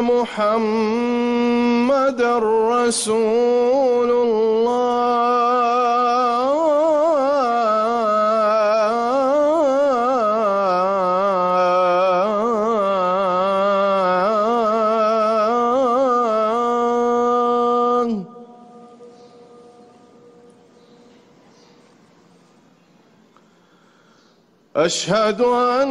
محمد رسول الله. أشهد أن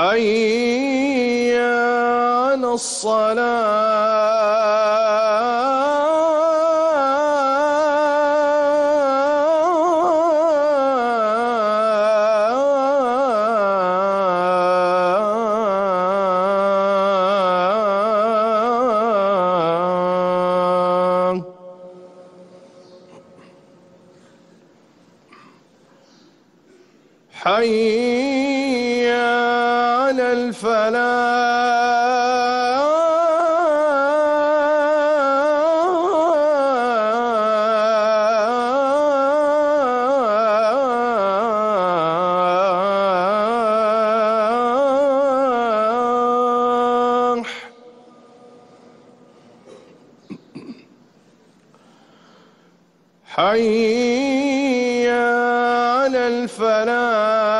حي على الصلاة. حي الفلاح. حي على الفلاح.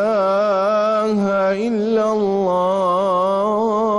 إله إلا الله.